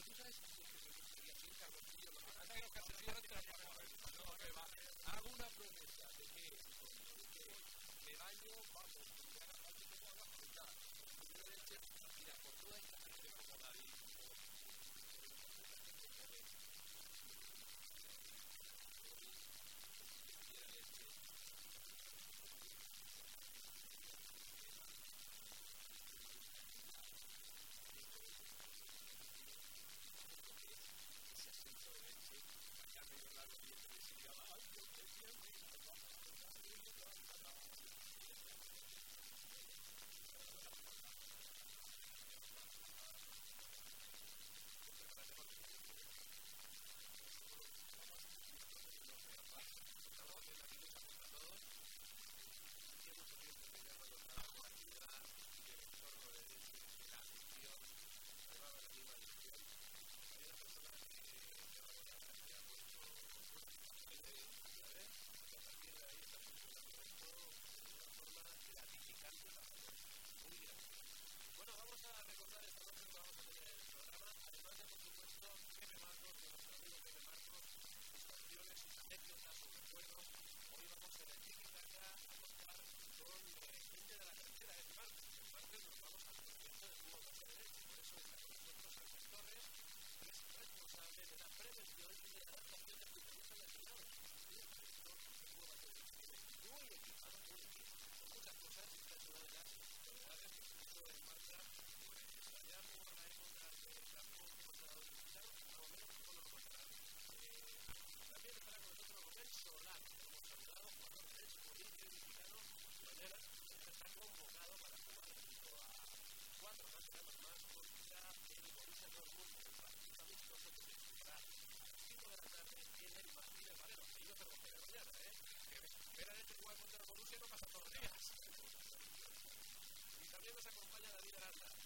Pero tú sabes que hago una promesa de que, vamos, Father.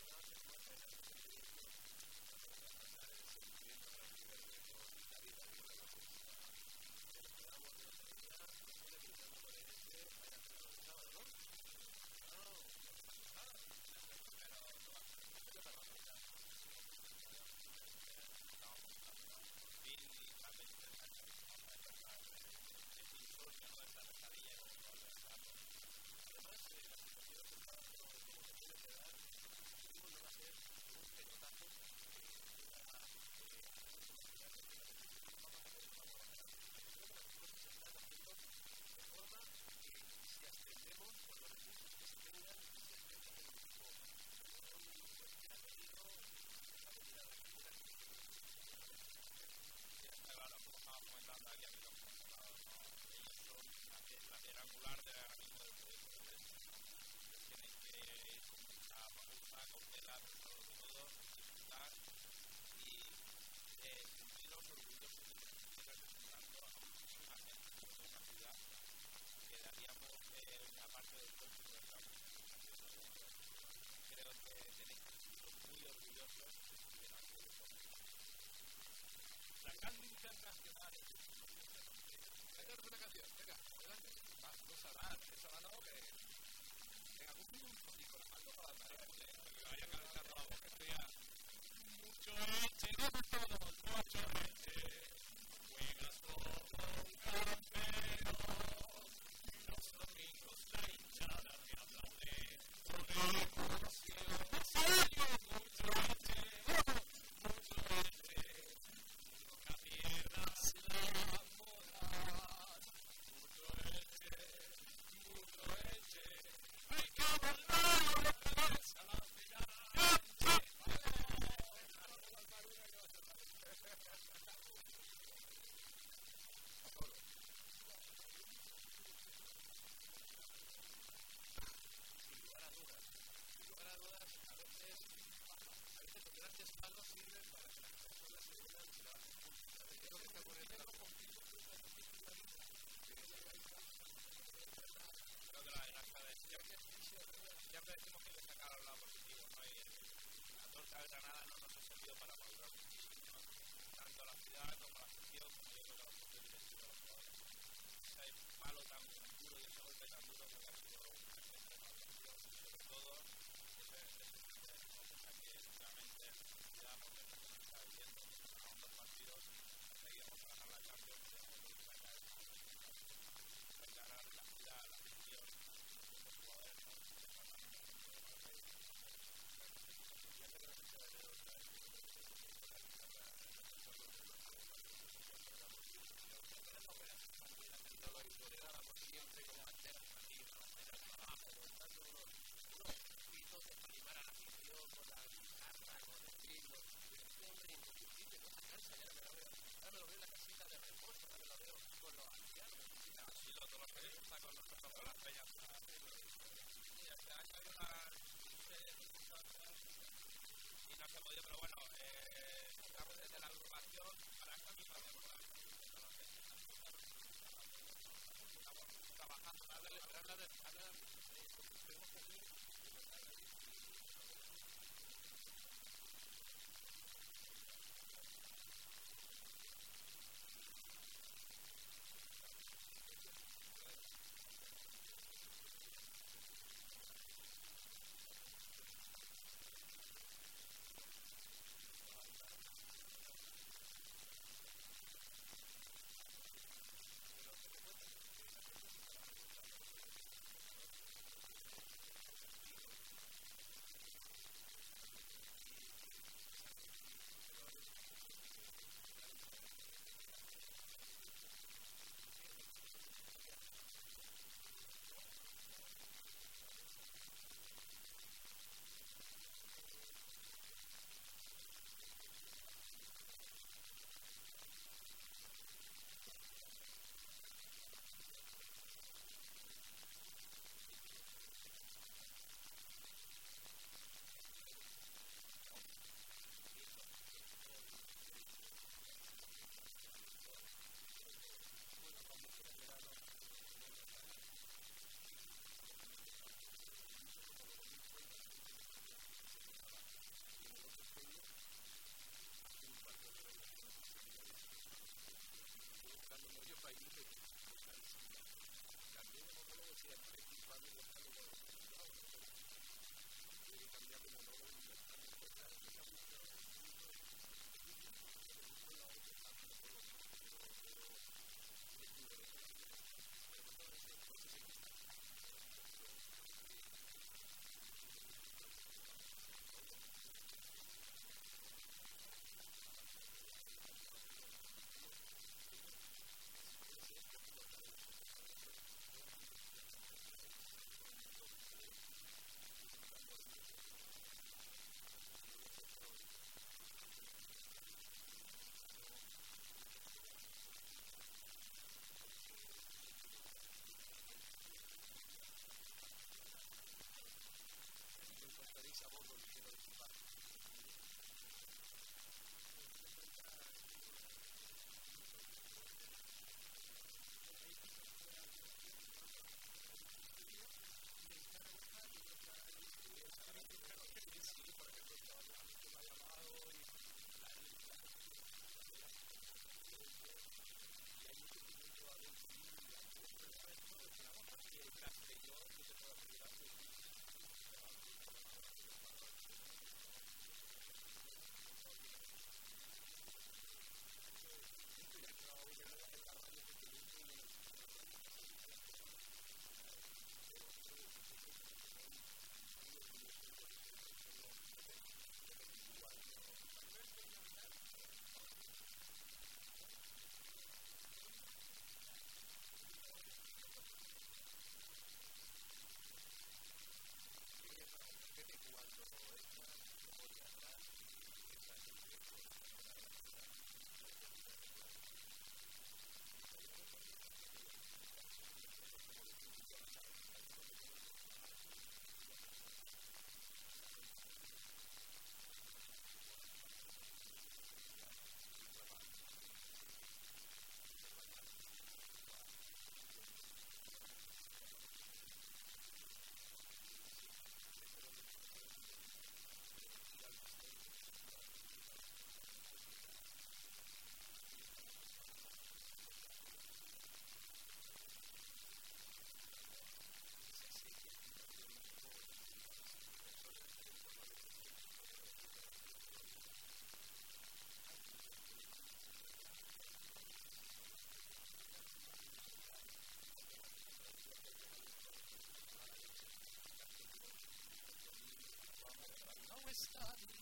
I started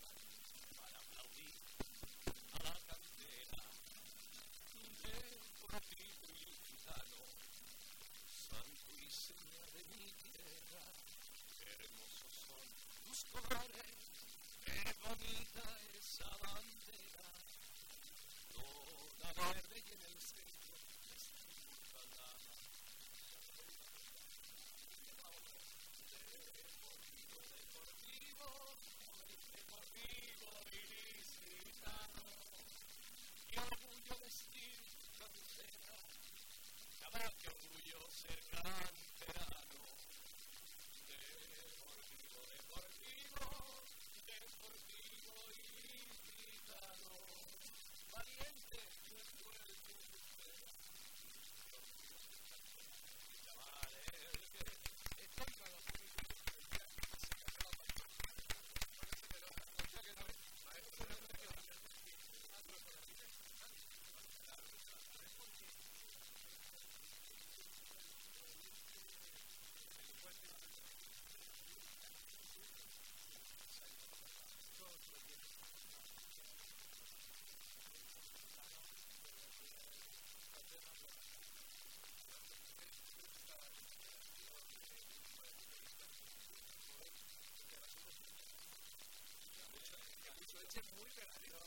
muy pegadito.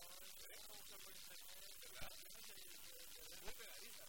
¿Verdad? Muy pegadita,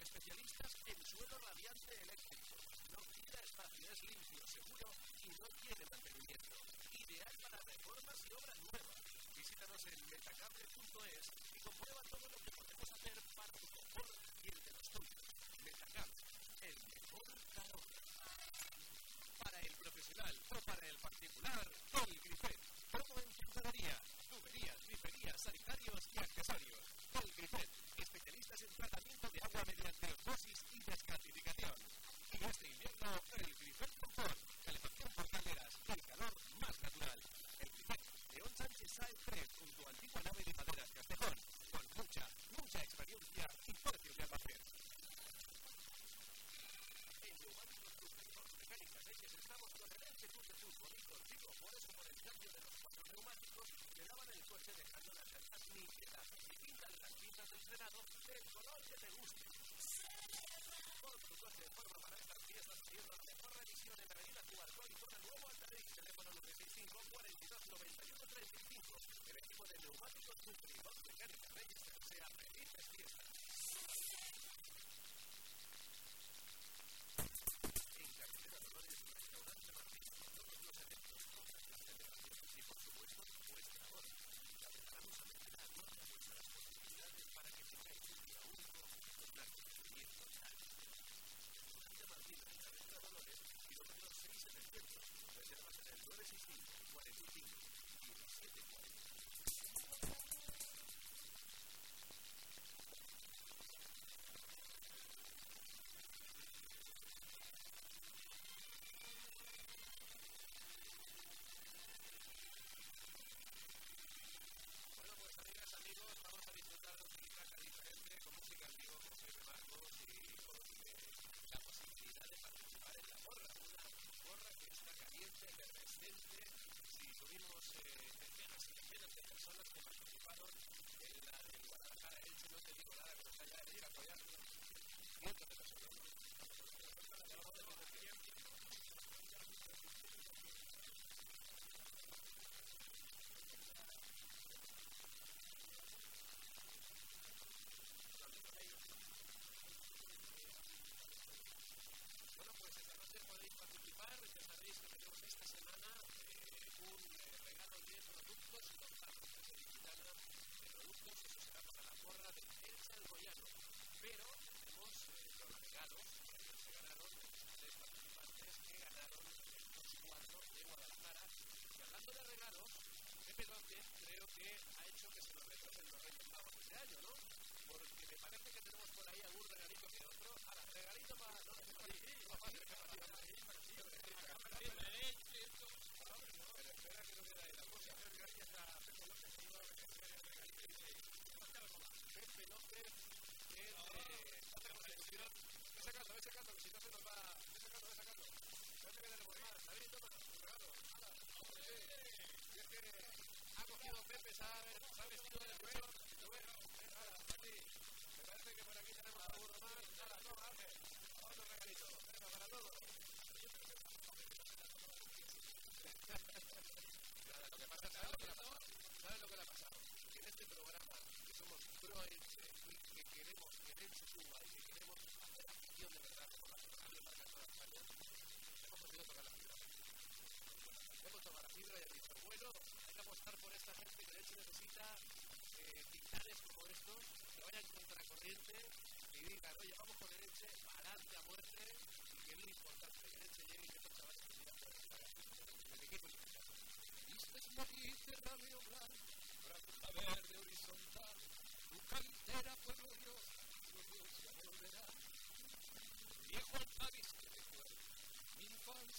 especialistas en suelo radiante eléctrico. No quita espacio, es limpio, seguro y no tiene mantenimiento. Ideal para reformas y obras nuevas. Visítanos en metacable.es y comprueba todo lo que podemos hacer para tu confort y el de los tuyos. Metacable, el mejor calor. Para el profesional o para el particular, Colgrifet. Todo en jardinería, tuberías, griferías, sanitarios y accesorios. Colgrifet, especialistas en tratamiento de agua mediante osmosis y descalcificación. Y este invierno, el Grifet Confort, calefacción por calderas, el calor más natural. El Grifet, León Sánchez Saez 3, junto a antigua nave de maderas Castejón, con mucha, mucha experiencia y precios de almacén. En Neumáticos Superior Mecánicas Reyes estamos con el Elche Club de Fútbol y contigo, por eso por el cambio de los cuatro neumáticos, te daban el coche dejando las llantas nítidas y pintan las pintas del color que te guste. Pon tu coche de forma para estas fiestas haciendo la mejor revisión en Avenida Cuarto y zona nuevo Altarex, teléfono 965 42 91 35. El equipo de neumáticos Superior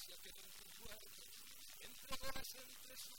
sino que con sus huertos, entre entre su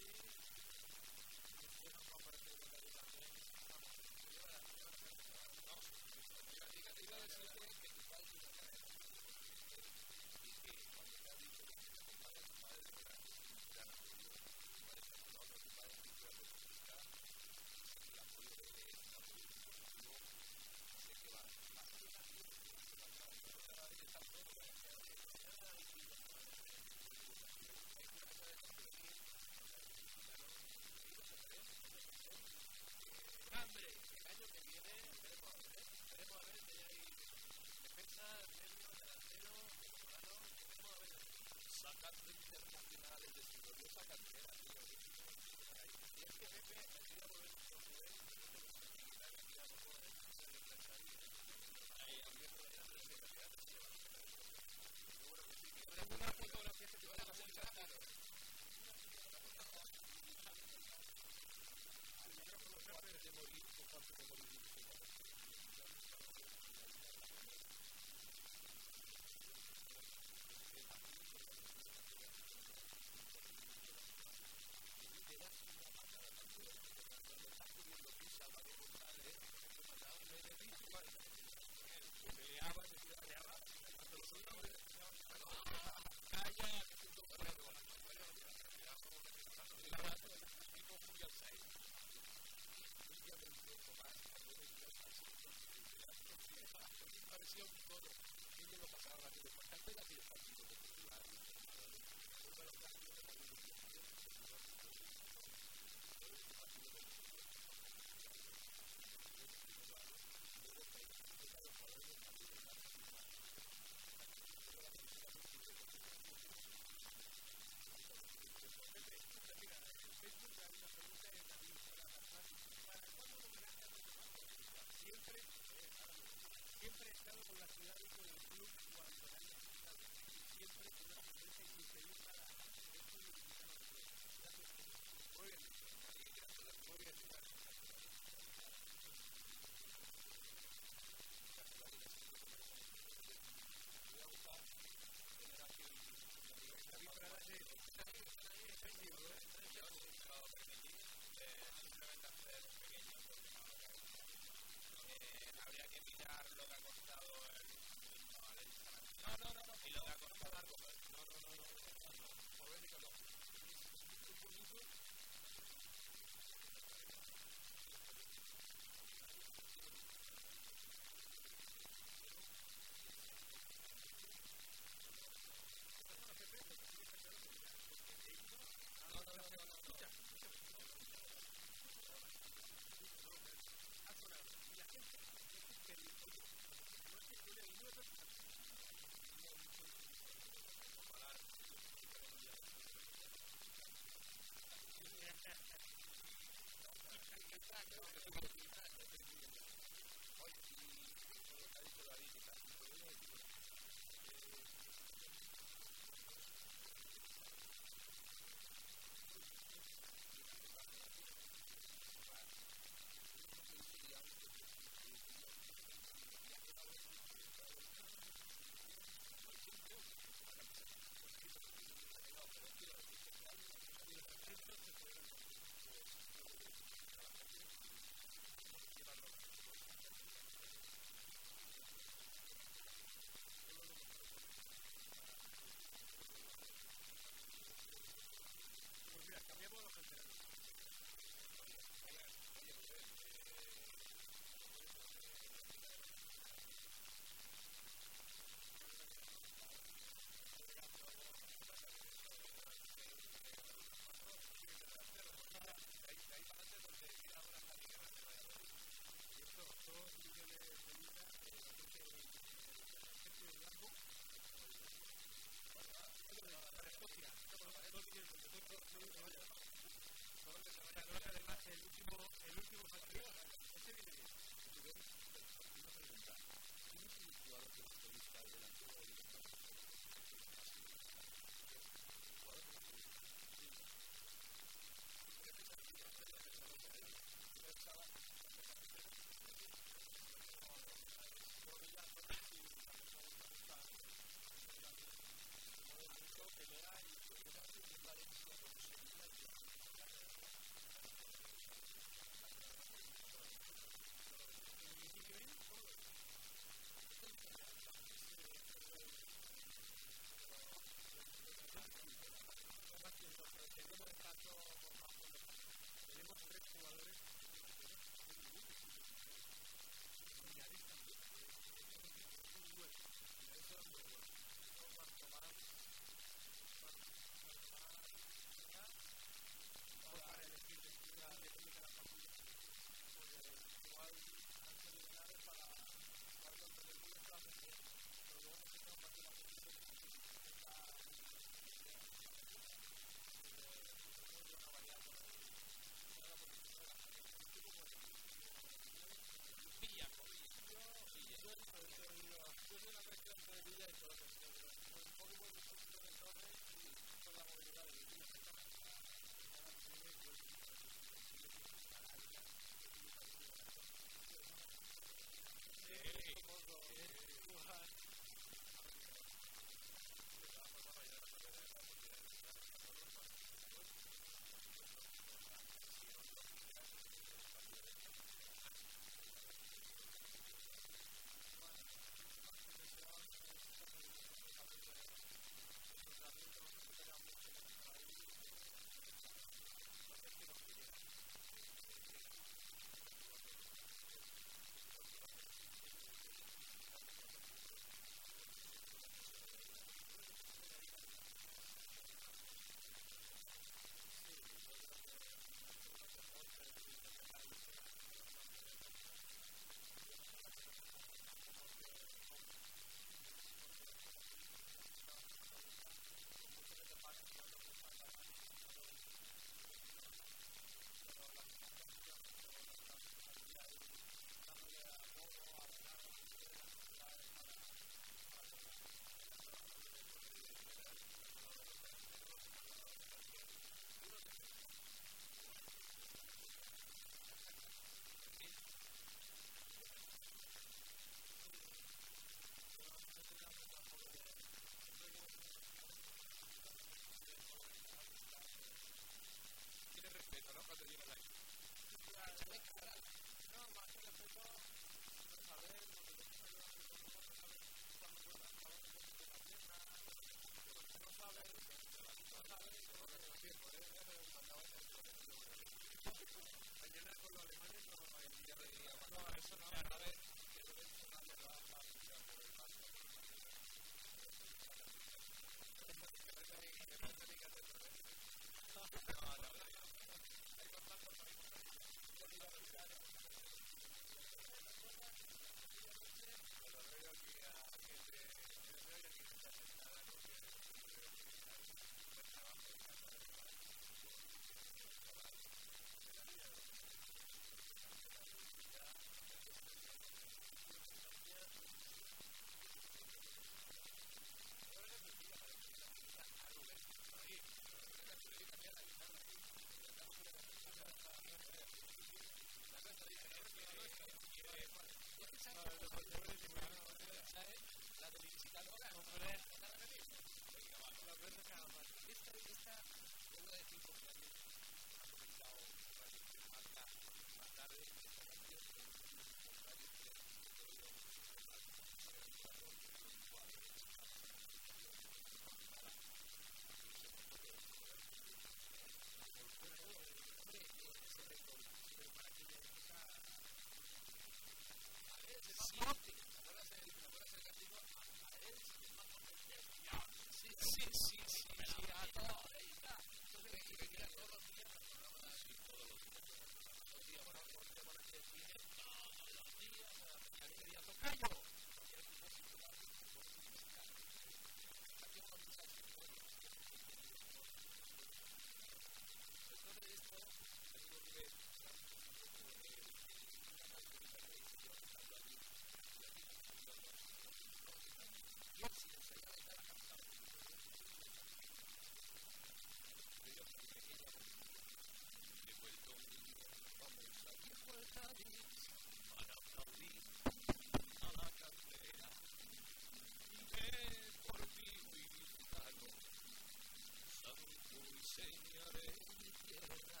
señores mi tierra,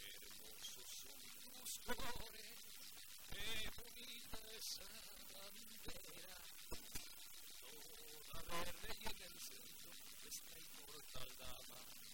hermosos son tus colores, qué bonita esa bandera, toda verde y en el centro está inmortal dama.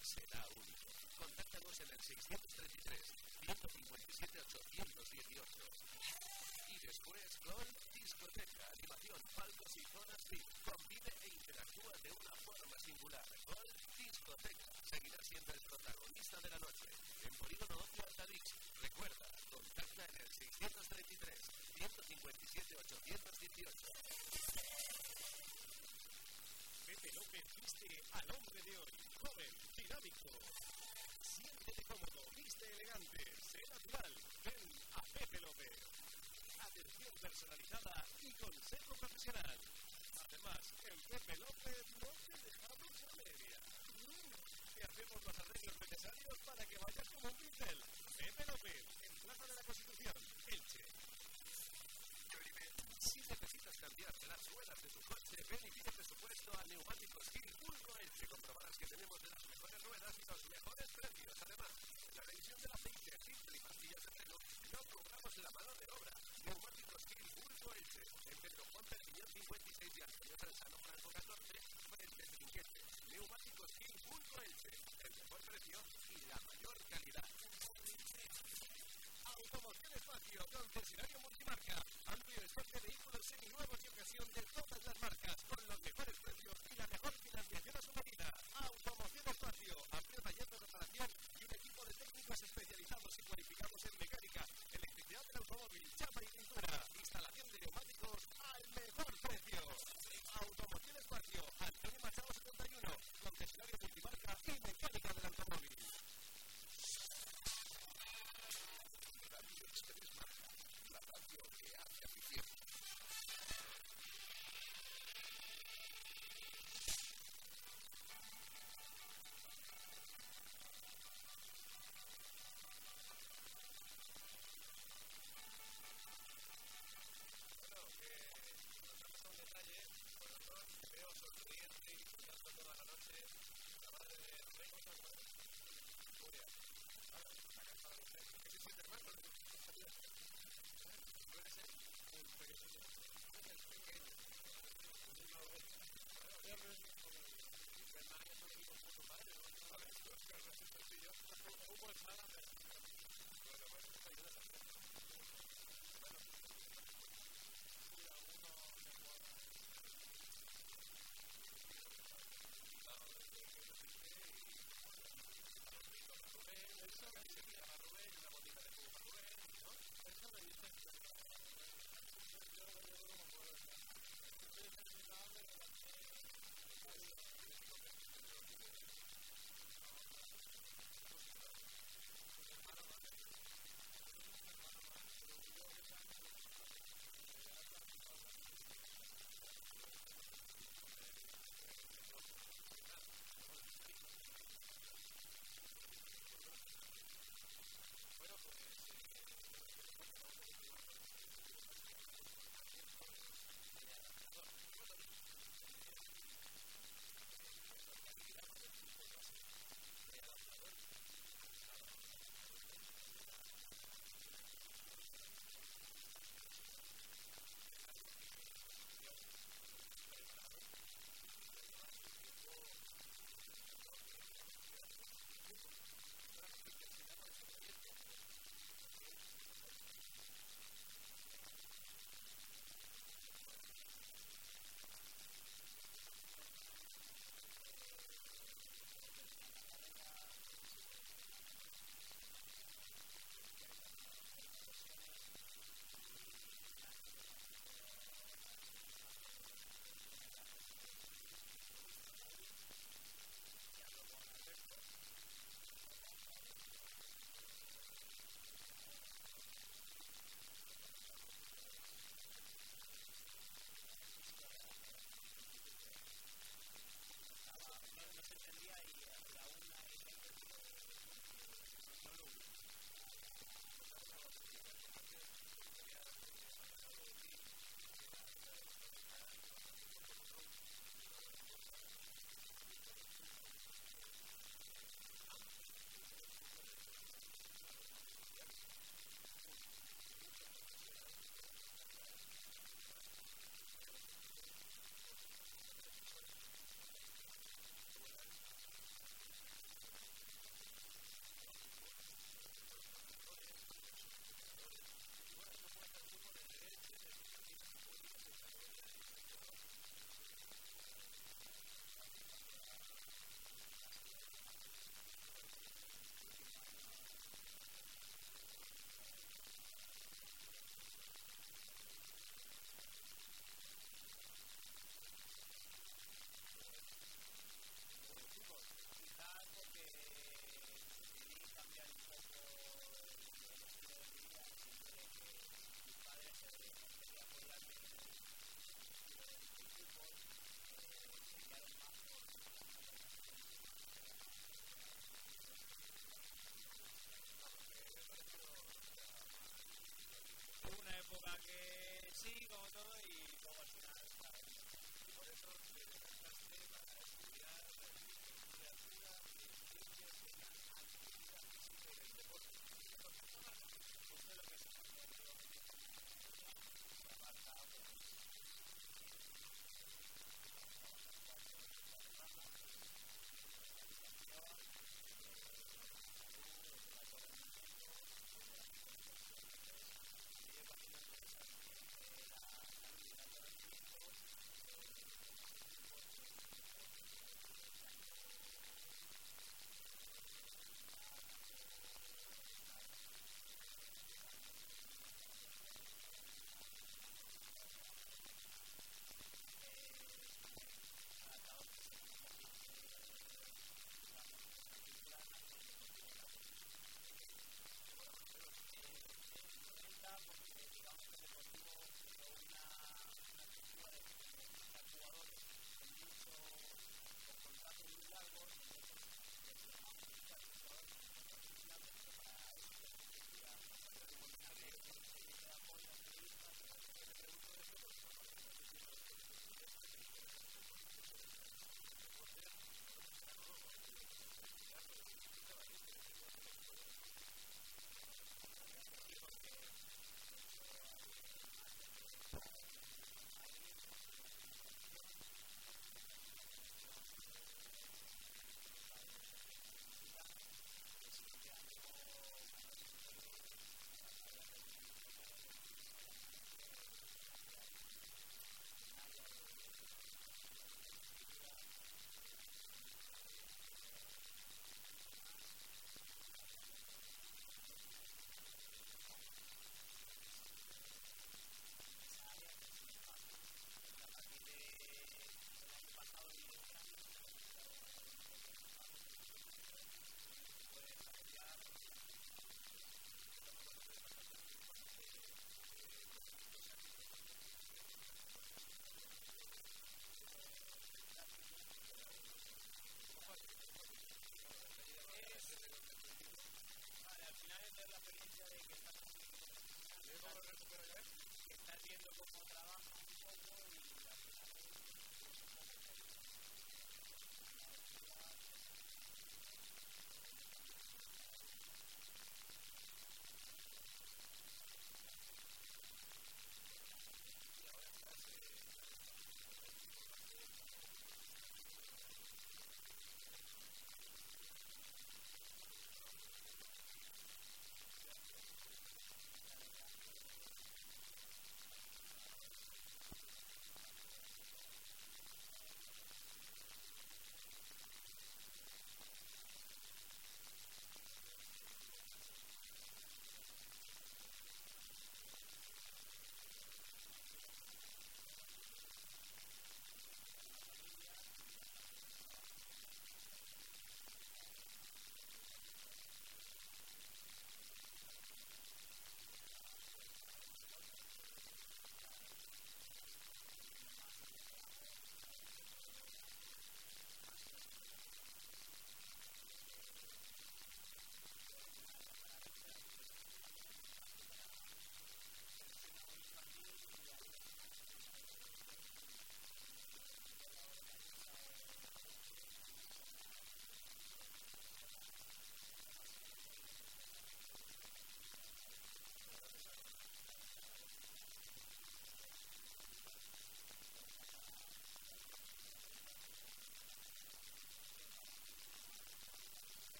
será único. Contáctanos en el 633 157 818. Y después con discoteca, animación, palcos y zonas VIP. Convive e interactúa de una forma singular. Con discoteca seguirá siendo el protagonista de la noche. En Polígono 11 Altavix. Recuerda, contacta en el 633 157 818. Pepe López viste al hombre de hoy dinámico. Siéntete cómodo, viste elegante, sé natural. Ven a Pepe López. Atención personalizada y consejo profesional. Además, en Pepe López no te dejamos a media. Te hacemos los arreglos necesarios para que vayas como un pincel. Pepe López, en Plaza de la Constitución, Elche cambiar las ruedas de tu coche, ven y pide presupuesto a Neumáticos Gil Turco Elche. Comprobarás que tenemos de las mejores ruedas y los mejores precios. Además, en la revisión del aceite, simple y pastillas de freno, no cobramos la mano de obra. Neumáticos Gil Turco Elche. En Pedro Juan Perpiñán 56 y Antonio Salzano Franco 14, frente 5. Neumáticos Gil Turco Elche. El mejor precio y la mayor calidad. Automoción Espacio, concesionario multimarca, amplio stock de vehículos seminuevos y ocasión de todas las marcas, con los mejores precios y la mejor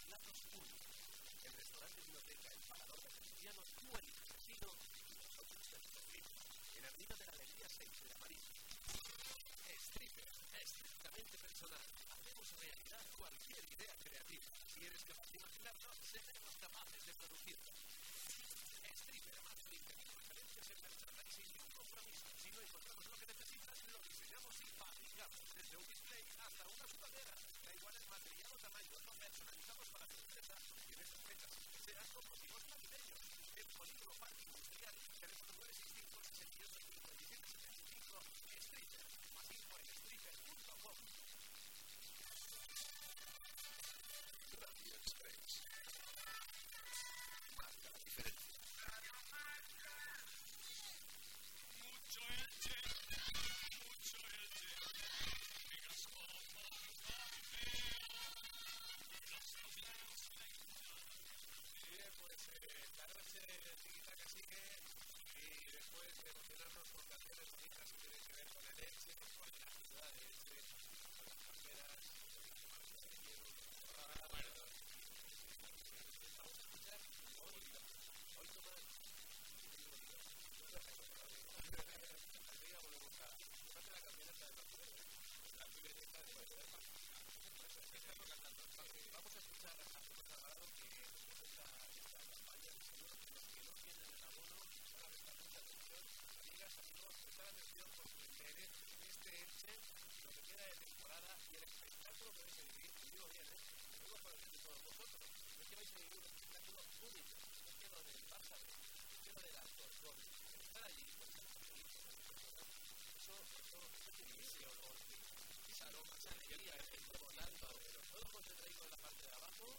platos únicos. El restaurante biblioteca El Parador de Feliciano, tú el casino y nosotros el perfil. En Avenida de la Alegría 6 de la Marina. Stripper, estrictamente personal. Hacemos realidad cualquier idea creativa. Si eres capaz de imaginarlo, seremos capaces de producirla. Stripper, más limpia que referencias en merchandising y un compromiso. Si no encontramos lo que necesitas, lo diseñamos y fabricamos desde un será como Dios la de ellos. El la mayoría es eh, que el volando, pero solo concentrado en la parte de abajo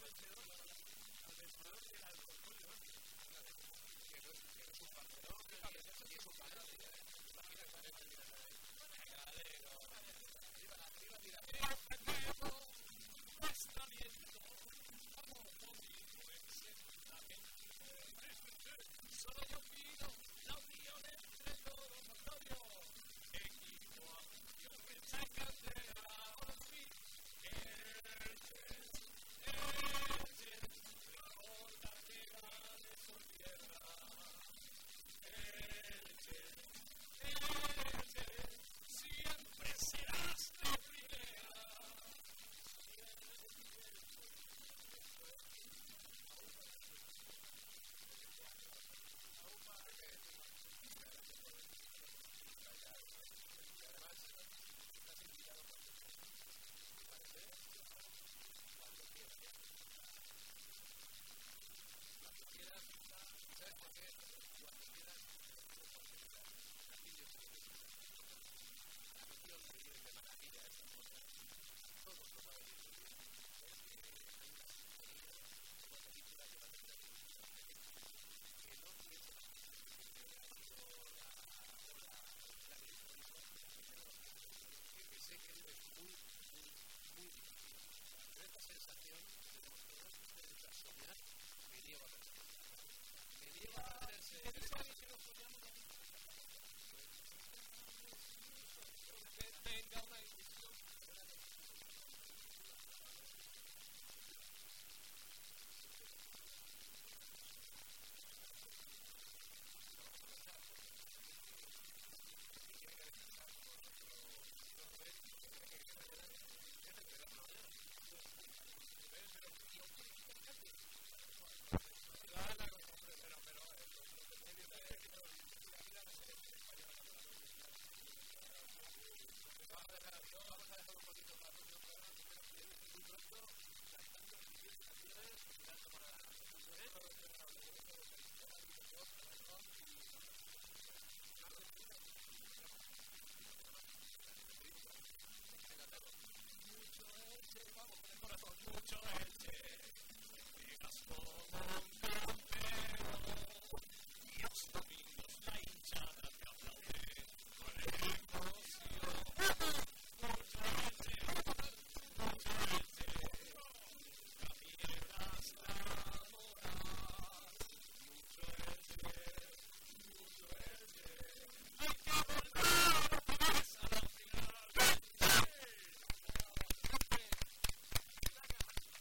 vencedor que no